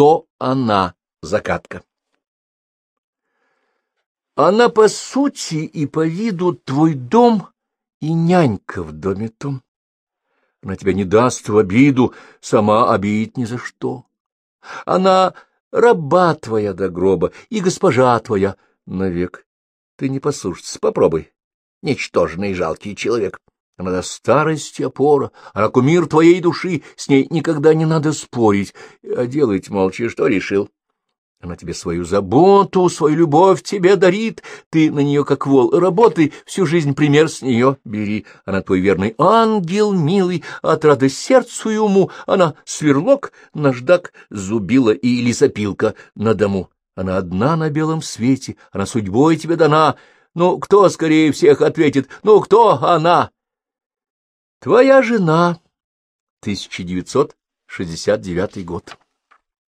кто она, загадка. Она по сути и по виду твой дом и нянька в доме том. Она тебя не даст в обиду, сама обидит ни за что. Она раба твоя до гроба и госпожа твоя навек. Ты не послушаться, попробуй, ничтожный жалкий человек. Она до старости опора, она кумир твоей души, с ней никогда не надо спорить. А делать молча, что решил? Она тебе свою заботу, свою любовь тебе дарит. Ты на нее как вол. Работай, всю жизнь пример с нее бери. Она твой верный ангел, милый, от рады сердцу и уму. Она сверлок, наждак, зубила и лесопилка на дому. Она одна на белом свете, она судьбой тебе дана. Ну, кто скорее всех ответит? Ну, кто она? Твоя жена. 1969 год.